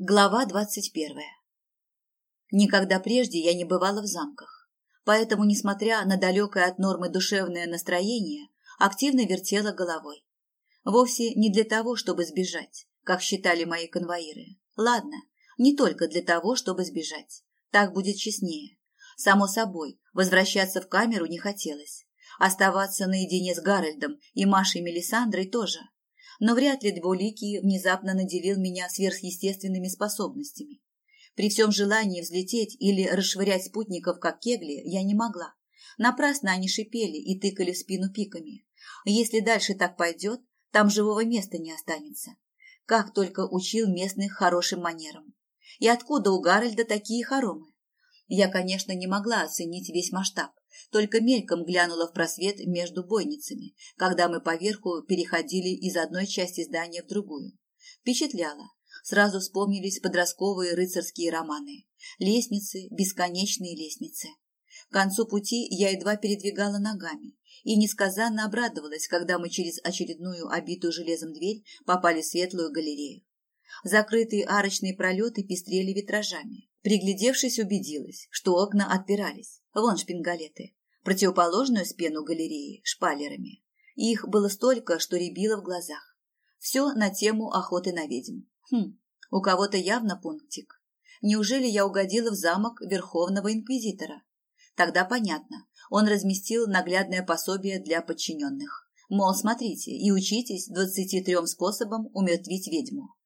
Глава двадцать первая. Никогда прежде я не бывала в замках, поэтому, несмотря на далекое от нормы душевное настроение, активно вертела головой. Вовсе не для того, чтобы сбежать, как считали мои конвоиры. Ладно, не только для того, чтобы сбежать. Так будет честнее. Само собой, возвращаться в камеру не хотелось. Оставаться наедине с Гарольдом и Машей Мелисандрой тоже – но вряд ли Двуликий внезапно наделил меня сверхъестественными способностями. При всем желании взлететь или расшвырять спутников, как кегли, я не могла. Напрасно они шипели и тыкали в спину пиками. Если дальше так пойдет, там живого места не останется. Как только учил местных хорошим манерам. И откуда у Гарольда такие хоромы? Я, конечно, не могла оценить весь масштаб, только мельком глянула в просвет между бойницами, когда мы поверху переходили из одной части здания в другую. Впечатляло. Сразу вспомнились подростковые рыцарские романы. Лестницы, бесконечные лестницы. К концу пути я едва передвигала ногами и несказанно обрадовалась, когда мы через очередную обитую железом дверь попали в светлую галерею. Закрытые арочные пролеты пестрели витражами. Приглядевшись, убедилась, что окна отпирались. Вон шпингалеты. Противоположную спину галереи – шпалерами. Их было столько, что рябило в глазах. Все на тему охоты на ведьм. Хм, у кого-то явно пунктик. Неужели я угодила в замок Верховного Инквизитора? Тогда понятно. Он разместил наглядное пособие для подчиненных. Мол, смотрите и учитесь двадцати трем способам умертвить ведьму.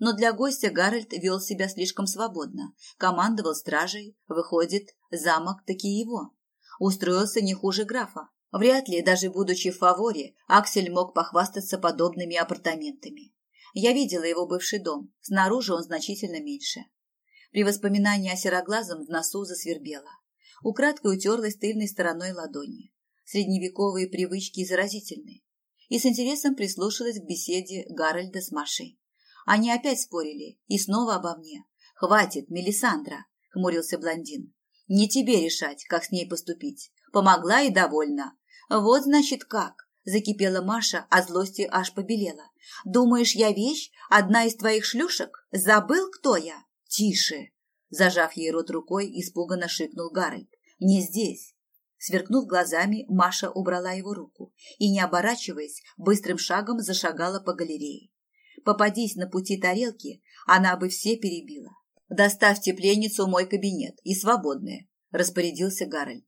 Но для гостя Гарольд вел себя слишком свободно, командовал стражей, выходит, замок таки его. Устроился не хуже графа. Вряд ли, даже будучи в фаворе, Аксель мог похвастаться подобными апартаментами. Я видела его бывший дом, снаружи он значительно меньше. При воспоминании о сероглазом в носу засвербело. Украдкой утерлась тыльной стороной ладони. Средневековые привычки заразительны. И с интересом прислушалась к беседе Гарольда с Машей. Они опять спорили, и снова обо мне. «Хватит, Мелисандра!» — хмурился блондин. «Не тебе решать, как с ней поступить. Помогла и довольна. Вот, значит, как!» — закипела Маша, а злости аж побелела. «Думаешь, я вещь? Одна из твоих шлюшек? Забыл, кто я?» «Тише!» Зажав ей рот рукой, испуганно шикнул Гарольд. «Не здесь!» Сверкнув глазами, Маша убрала его руку и, не оборачиваясь, быстрым шагом зашагала по галерее. Попадись на пути тарелки, она бы все перебила. «Доставьте пленницу в мой кабинет и свободная», – распорядился Гарольд.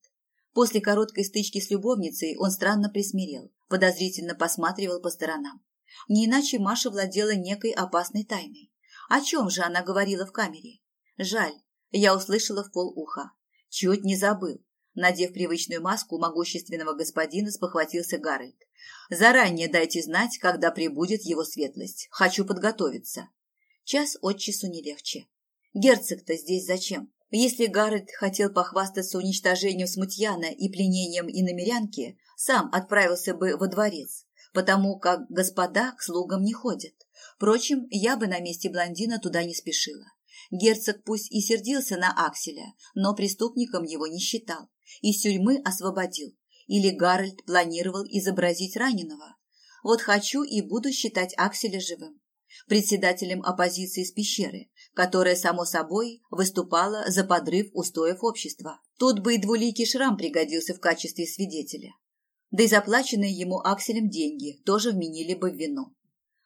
После короткой стычки с любовницей он странно присмирел, подозрительно посматривал по сторонам. Не иначе Маша владела некой опасной тайной. О чем же она говорила в камере? Жаль, я услышала вполуха. Чуть не забыл. Надев привычную маску могущественного господина, спохватился Гарольд. Заранее дайте знать, когда прибудет его светлость. Хочу подготовиться. Час от часу не легче. Герцог-то здесь зачем? Если Гаррет хотел похвастаться уничтожением смутьяна и пленением иномерянки, сам отправился бы во дворец, потому как господа к слугам не ходят. Впрочем, я бы на месте блондина туда не спешила. Герцог пусть и сердился на Акселя, но преступником его не считал. Из тюрьмы освободил. Или Гарольд планировал изобразить раненого? Вот хочу и буду считать Акселя живым. Председателем оппозиции с пещеры, которая, само собой, выступала за подрыв устоев общества. Тут бы и двуликий шрам пригодился в качестве свидетеля. Да и заплаченные ему Акселем деньги тоже вменили бы в вину.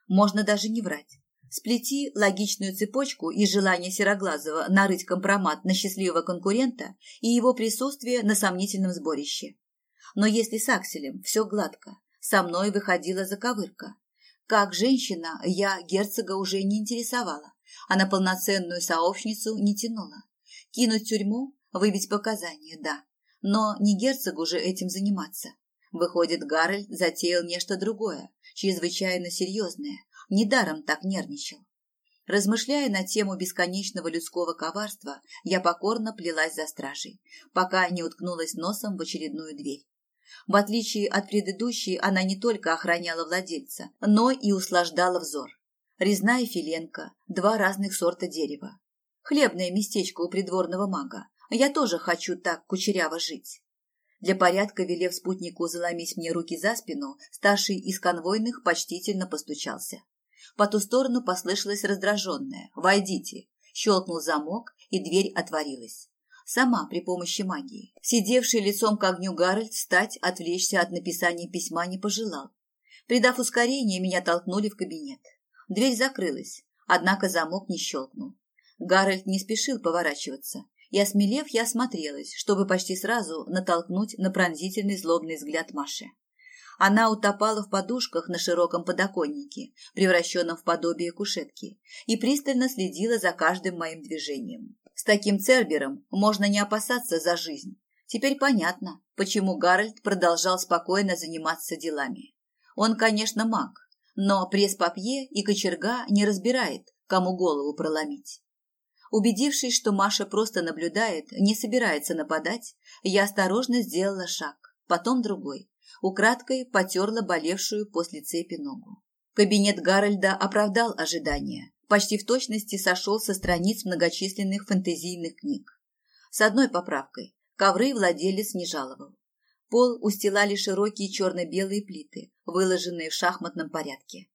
Можно даже не врать. Сплети логичную цепочку из желания Сероглазого нарыть компромат на счастливого конкурента и его присутствие на сомнительном сборище. Но если с Акселем все гладко, со мной выходила заковырка. Как женщина я герцога уже не интересовала, а на полноценную сообщницу не тянула. Кинуть тюрьму, выбить показания, да, но не герцогу же этим заниматься. Выходит, Гарольд затеял нечто другое, чрезвычайно серьезное, недаром так нервничал. Размышляя на тему бесконечного людского коварства, я покорно плелась за стражей, пока не уткнулась носом в очередную дверь. В отличие от предыдущей, она не только охраняла владельца, но и услаждала взор. Резная филенка, два разных сорта дерева. Хлебное местечко у придворного мага. Я тоже хочу так кучеряво жить. Для порядка, велев спутнику заломить мне руки за спину, старший из конвойных почтительно постучался. По ту сторону послышалось раздраженное «Войдите!» Щелкнул замок, и дверь отворилась. Сама при помощи магии. Сидевший лицом к огню Гарольд встать, отвлечься от написания письма не пожелал. Придав ускорение, меня толкнули в кабинет. Дверь закрылась, однако замок не щелкнул. Гарольд не спешил поворачиваться, и, осмелев, я осмотрелась, чтобы почти сразу натолкнуться на пронзительный злобный взгляд Маши. Она утопала в подушках на широком подоконнике, превращенном в подобие кушетки, и пристально следила за каждым моим движением. С таким Цербером можно не опасаться за жизнь. Теперь понятно, почему Гарольд продолжал спокойно заниматься делами. Он, конечно, маг, но пресс-папье и кочерга не разбирает, кому голову проломить. Убедившись, что Маша просто наблюдает, не собирается нападать, я осторожно сделала шаг, потом другой, украдкой потерла болевшую после цепи ногу. Кабинет Гарольда оправдал ожидания, почти в точности сошел со страниц многочисленных фэнтезийных книг. С одной поправкой – ковры владелец не жаловал. Пол устилали широкие черно-белые плиты, выложенные в шахматном порядке.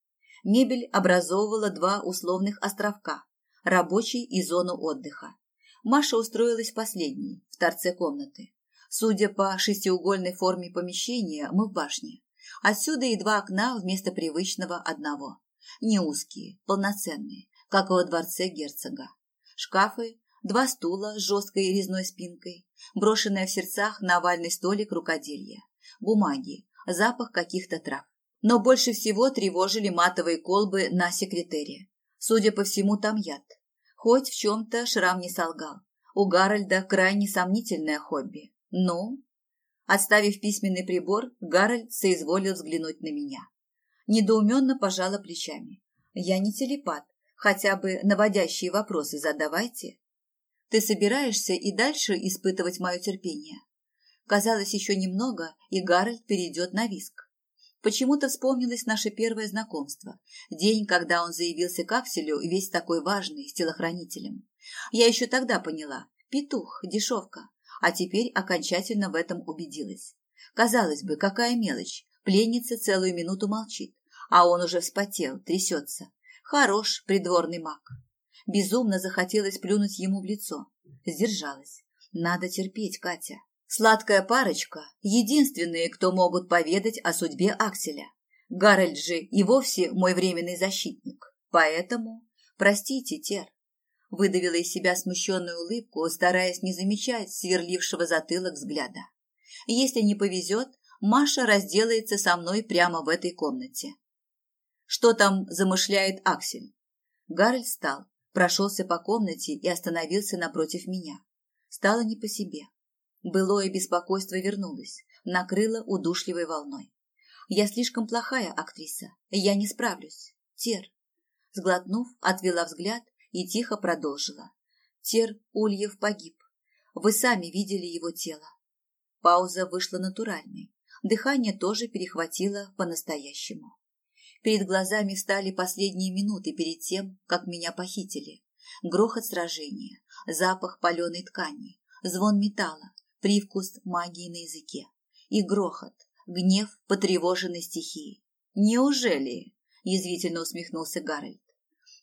Мебель образовывала два условных островка – рабочий и зону отдыха. Маша устроилась в последней, в торце комнаты. Судя по шестиугольной форме помещения, мы в башне. Отсюда и два окна вместо привычного одного. Не узкие, полноценные, как во дворце герцога. Шкафы, два стула с жесткой резной спинкой, брошенная в сердцах на овальный столик рукоделья, бумаги, запах каких-то трав. Но больше всего тревожили матовые колбы на секретере. Судя по всему, там яд. Хоть в чем-то шрам не солгал. У Гарольда крайне сомнительное хобби. «Ну?» Отставив письменный прибор, Гарольд соизволил взглянуть на меня. Недоуменно пожала плечами. «Я не телепат. Хотя бы наводящие вопросы задавайте. Ты собираешься и дальше испытывать мое терпение?» Казалось, еще немного, и Гарольд перейдет на визг. Почему-то вспомнилось наше первое знакомство. День, когда он заявился к Акселю, весь такой важный, с телохранителем. Я еще тогда поняла. Петух, дешевка а теперь окончательно в этом убедилась. Казалось бы, какая мелочь, пленница целую минуту молчит, а он уже вспотел, трясется. Хорош придворный маг. Безумно захотелось плюнуть ему в лицо. Сдержалась. Надо терпеть, Катя. Сладкая парочка – единственные, кто могут поведать о судьбе Акселя. Гарольд же и вовсе мой временный защитник. Поэтому, простите, Тер, Выдавила из себя смущенную улыбку, стараясь не замечать сверлившего затылок взгляда. Если не повезет, Маша разделается со мной прямо в этой комнате. Что там замышляет Аксель? Гарольд встал, прошелся по комнате и остановился напротив меня. Стало не по себе. Былое беспокойство вернулось, накрыло удушливой волной. Я слишком плохая актриса, я не справлюсь. Тер. Сглотнув, отвела взгляд и тихо продолжила. Тер Ульев погиб. Вы сами видели его тело. Пауза вышла натуральной. Дыхание тоже перехватило по-настоящему. Перед глазами стали последние минуты перед тем, как меня похитили. Грохот сражения, запах паленой ткани, звон металла, привкус магии на языке. И грохот, гнев потревоженной стихии. «Неужели?» – язвительно усмехнулся Гарольд.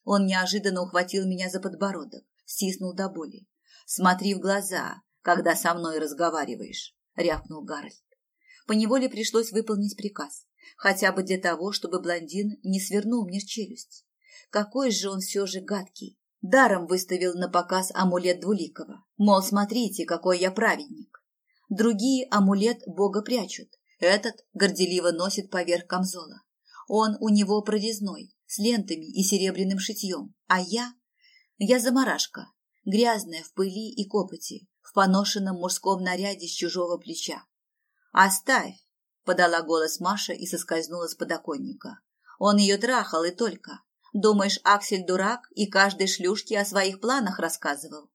Он неожиданно ухватил меня за подбородок, стиснул до боли. «Смотри в глаза, когда со мной разговариваешь», — рявкнул Гарольд. Поневоле пришлось выполнить приказ, хотя бы для того, чтобы блондин не свернул мне челюсть. Какой же он все же гадкий. Даром выставил на показ амулет Двуликова. Мол, смотрите, какой я праведник. Другие амулет Бога прячут. Этот горделиво носит поверх камзола. Он у него прорезной, с лентами и серебряным шитьем, а я... Я заморашка, грязная в пыли и копоти, в поношенном мужском наряде с чужого плеча. «Оставь!» – подала голос Маша и соскользнула с подоконника. Он ее трахал и только. Думаешь, Аксель дурак и каждой шлюшке о своих планах рассказывал?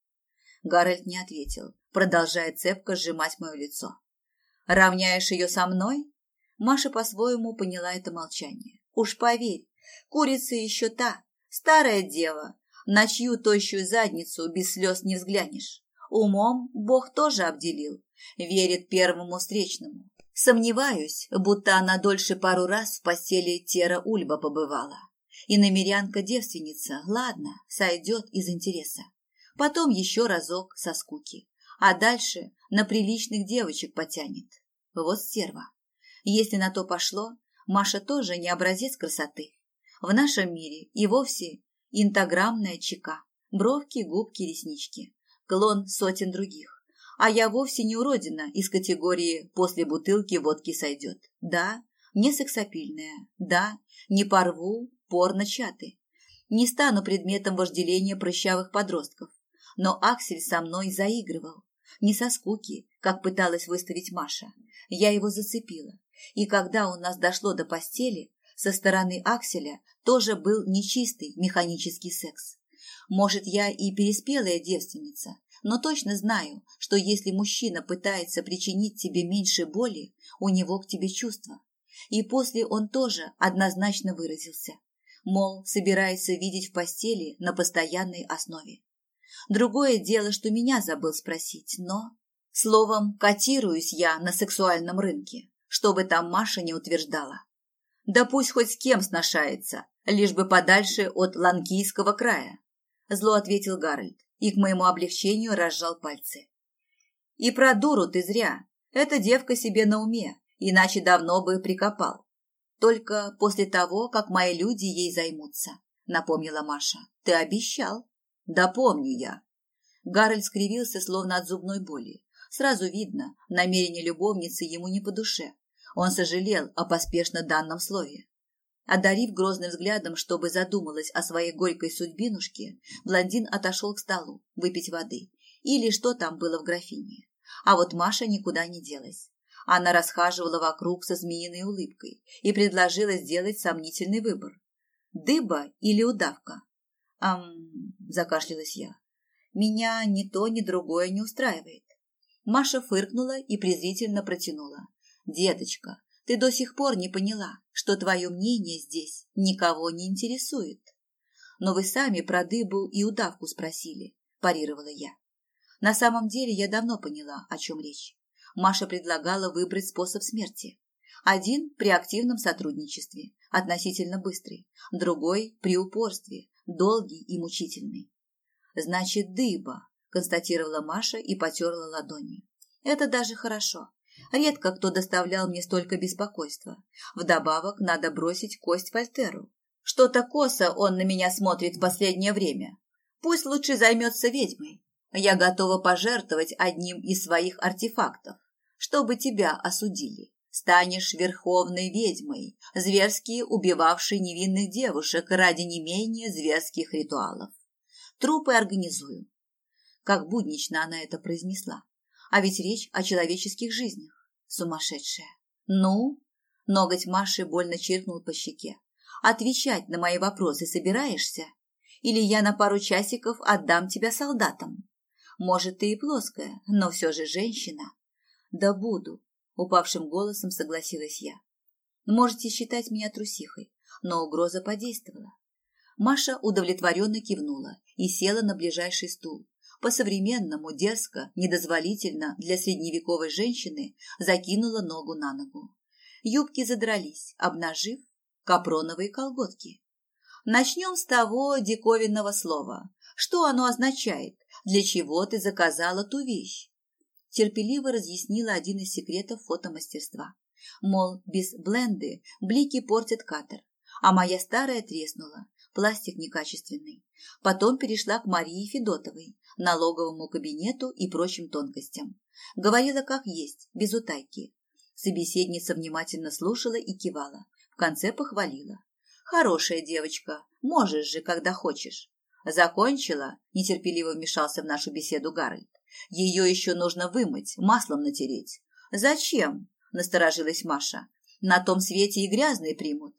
Гарольд не ответил, продолжая цепко сжимать мое лицо. «Равняешь ее со мной?» Маша по-своему поняла это молчание. «Уж поверь, Курица еще та, старая дева, на чью тощую задницу без слез не взглянешь. Умом Бог тоже обделил, верит первому встречному. Сомневаюсь, будто она дольше пару раз в постели Тера Ульба побывала. И намерянка-девственница, ладно, сойдет из интереса. Потом еще разок со скуки. А дальше на приличных девочек потянет. Вот стерва. Если на то пошло, Маша тоже не образец красоты. В нашем мире и вовсе интограммная чека. Бровки, губки, реснички. Клон сотен других. А я вовсе не уродина из категории «после бутылки водки сойдет». Да, не сексапильная. Да, не порву порно-чаты. Не стану предметом вожделения прыщавых подростков. Но Аксель со мной заигрывал. Не со скуки, как пыталась выставить Маша. Я его зацепила. И когда у нас дошло до постели, со стороны Акселя тоже был нечистый механический секс. Может, я и переспелая девственница, но точно знаю, что если мужчина пытается причинить тебе меньше боли, у него к тебе чувства. И после он тоже однозначно выразился. Мол, собирается видеть в постели на постоянной основе. Другое дело, что меня забыл спросить, но... Словом, котируюсь я на сексуальном рынке, чтобы там Маша не утверждала. Да пусть хоть с кем сношается, лишь бы подальше от Ланкийского края. Зло ответил Гарольд и к моему облегчению разжал пальцы. И про дуру ты зря. Эта девка себе на уме, иначе давно бы прикопал. Только после того, как мои люди ей займутся, напомнила Маша. Ты обещал. Да помню я. Гарольд скривился, словно от зубной боли. Сразу видно, намерение любовницы ему не по душе. Он сожалел о поспешно данном слове. Одарив грозным взглядом, чтобы задумалась о своей горькой судьбинушке, блондин отошел к столу выпить воды или что там было в графине. А вот Маша никуда не делась. Она расхаживала вокруг со змеиной улыбкой и предложила сделать сомнительный выбор. Дыба или удавка? Ам, закашлялась я. Меня ни то, ни другое не устраивает. Маша фыркнула и презрительно протянула. Деточка, ты до сих пор не поняла, что твое мнение здесь никого не интересует. Но вы сами про дыбу и удавку спросили, парировала я. На самом деле я давно поняла, о чем речь. Маша предлагала выбрать способ смерти. Один при активном сотрудничестве, относительно быстрый, другой при упорстве, долгий и мучительный. Значит, дыба, констатировала Маша и потерла ладони. Это даже хорошо. Редко кто доставлял мне столько беспокойства. Вдобавок надо бросить кость Вольтеру. Что-то косо он на меня смотрит в последнее время. Пусть лучше займется ведьмой. Я готова пожертвовать одним из своих артефактов, чтобы тебя осудили. Станешь верховной ведьмой, зверски убивавшей невинных девушек ради не менее зверских ритуалов. Трупы организую. Как буднично она это произнесла. А ведь речь о человеческих жизнях. Сумасшедшая. Ну? Ноготь Маши больно чиркнул по щеке. Отвечать на мои вопросы собираешься? Или я на пару часиков отдам тебя солдатам? Может, ты и плоская, но все же женщина. Да буду, упавшим голосом согласилась я. Можете считать меня трусихой, но угроза подействовала. Маша удовлетворенно кивнула и села на ближайший стул, по-современному дерзко, недозволительно для средневековой женщины закинула ногу на ногу. Юбки задрались, обнажив капроновые колготки. Начнем с того диковинного слова. Что оно означает? Для чего ты заказала ту вещь? Терпеливо разъяснила один из секретов фотомастерства. Мол, без бленды блики портят катер, а моя старая треснула, пластик некачественный. Потом перешла к Марии Федотовой, налоговому кабинету и прочим тонкостям. Говорила как есть, без утайки. Собеседница внимательно слушала и кивала. В конце похвалила. «Хорошая девочка, можешь же, когда хочешь». «Закончила?» – нетерпеливо вмешался в нашу беседу Гарольд. «Ее еще нужно вымыть, маслом натереть». «Зачем?» – насторожилась Маша. «На том свете и грязные примут».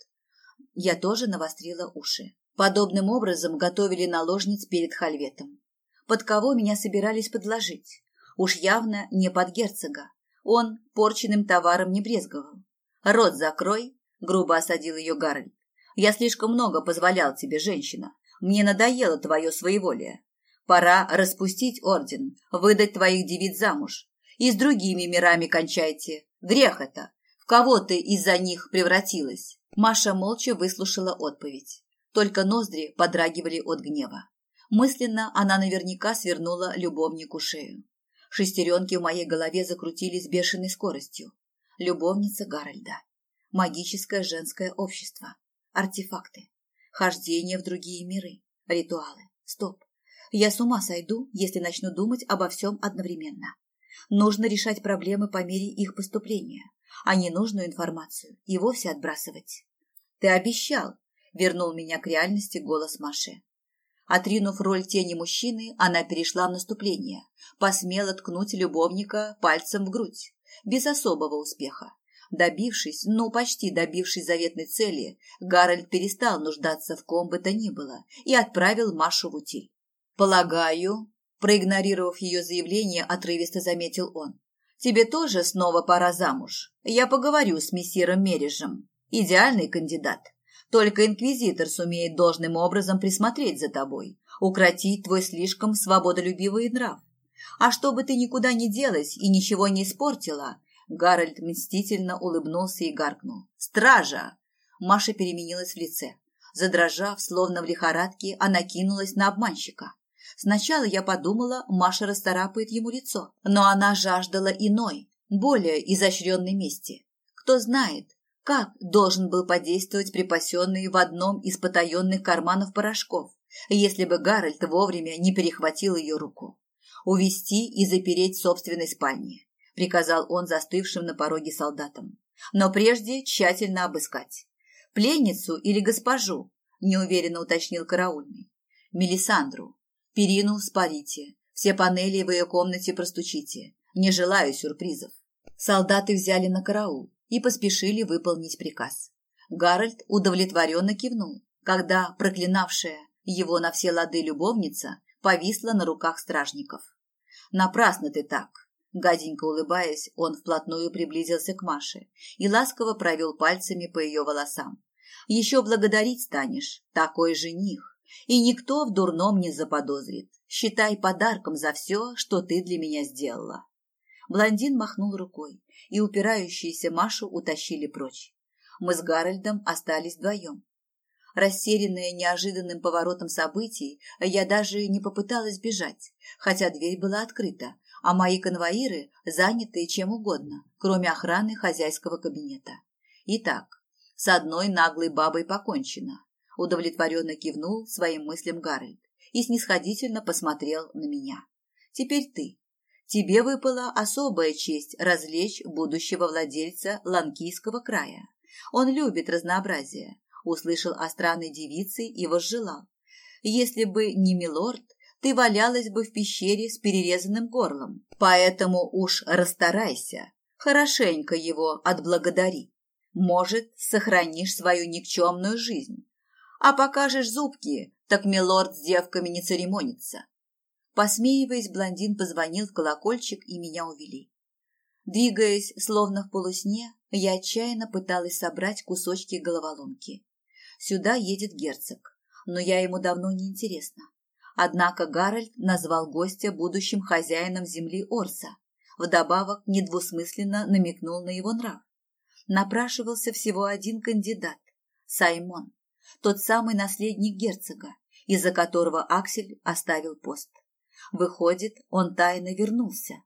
Я тоже навострила уши. Подобным образом готовили наложниц перед хальветом под кого меня собирались подложить. Уж явно не под герцога. Он порченным товаром не брезговал. «Рот закрой!» – грубо осадил ее Гарольд. «Я слишком много позволял тебе, женщина. Мне надоело твое своеволие. Пора распустить орден, выдать твоих девиц замуж. И с другими мирами кончайте. Грех это. В кого ты из-за них превратилась?» Маша молча выслушала отповедь. только ноздри подрагивали от гнева. Мысленно она наверняка свернула любовнику шею. Шестеренки в моей голове закрутились бешеной скоростью. Любовница Гарольда. Магическое женское общество. Артефакты. Хождение в другие миры. Ритуалы. Стоп. Я с ума сойду, если начну думать обо всем одновременно. Нужно решать проблемы по мере их поступления, а ненужную информацию и вовсе отбрасывать. «Ты обещал!» – вернул меня к реальности голос Маши. Отринув роль тени мужчины, она перешла в наступление, посмела ткнуть любовника пальцем в грудь, без особого успеха. Добившись, ну почти добившись заветной цели, Гарольд перестал нуждаться в ком бы то ни было и отправил Машу в утиль. «Полагаю», проигнорировав ее заявление, отрывисто заметил он, «тебе тоже снова пора замуж. Я поговорю с мессиром Мережем. Идеальный кандидат. Только инквизитор сумеет должным образом присмотреть за тобой, укротить твой слишком свободолюбивый нрав. А чтобы ты никуда не делась и ничего не испортила, Гарольд мстительно улыбнулся и гаркнул. «Стража!» Маша переменилась в лице. Задрожав, словно в лихорадке, она кинулась на обманщика. Сначала я подумала, Маша расторапает ему лицо, но она жаждала иной, более изощренной мести. Кто знает, как должен был подействовать припасенный в одном из потаенных карманов порошков, если бы Гарольд вовремя не перехватил ее руку? «Увести и запереть в собственной спальне», — приказал он застывшим на пороге солдатам. «Но прежде тщательно обыскать. Пленницу или госпожу?» — неуверенно уточнил караульный. «Мелисандру. Перину спарите. Все панели в ее комнате простучите. Не желаю сюрпризов». Солдаты взяли на караул и поспешили выполнить приказ. Гарольд удовлетворенно кивнул, когда проклинавшая его на все лады любовница повисла на руках стражников. «Напрасно ты так!» Гаденько улыбаясь, он вплотную приблизился к Маше и ласково провел пальцами по ее волосам. «Еще благодарить станешь, такой жених, и никто в дурном не заподозрит. Считай подарком за все, что ты для меня сделала». Блондин махнул рукой, и упирающиеся Машу утащили прочь. Мы с Гарольдом остались вдвоем. Растерянная неожиданным поворотом событий, я даже не попыталась бежать, хотя дверь была открыта, а мои конвоиры заняты чем угодно, кроме охраны хозяйского кабинета. Итак, с одной наглой бабой покончено. Удовлетворенно кивнул своим мыслям Гарольд и снисходительно посмотрел на меня. Теперь ты. Тебе выпала особая честь развлечь будущего владельца Ланкийского края. Он любит разнообразие, услышал о странной девице и возжелал. Если бы не милорд, ты валялась бы в пещере с перерезанным горлом. Поэтому уж расстарайся, хорошенько его отблагодари. Может, сохранишь свою никчемную жизнь. А покажешь зубки, так милорд с девками не церемонится. Посмеиваясь, блондин позвонил в колокольчик, и меня увели. Двигаясь, словно в полусне, я отчаянно пыталась собрать кусочки головоломки. Сюда едет герцог, но я ему давно не интересна. Однако Гарольд назвал гостя будущим хозяином земли Орса, вдобавок недвусмысленно намекнул на его нрав. Напрашивался всего один кандидат – Саймон, тот самый наследник герцога, из-за которого Аксель оставил пост. Выходит, он тайно вернулся.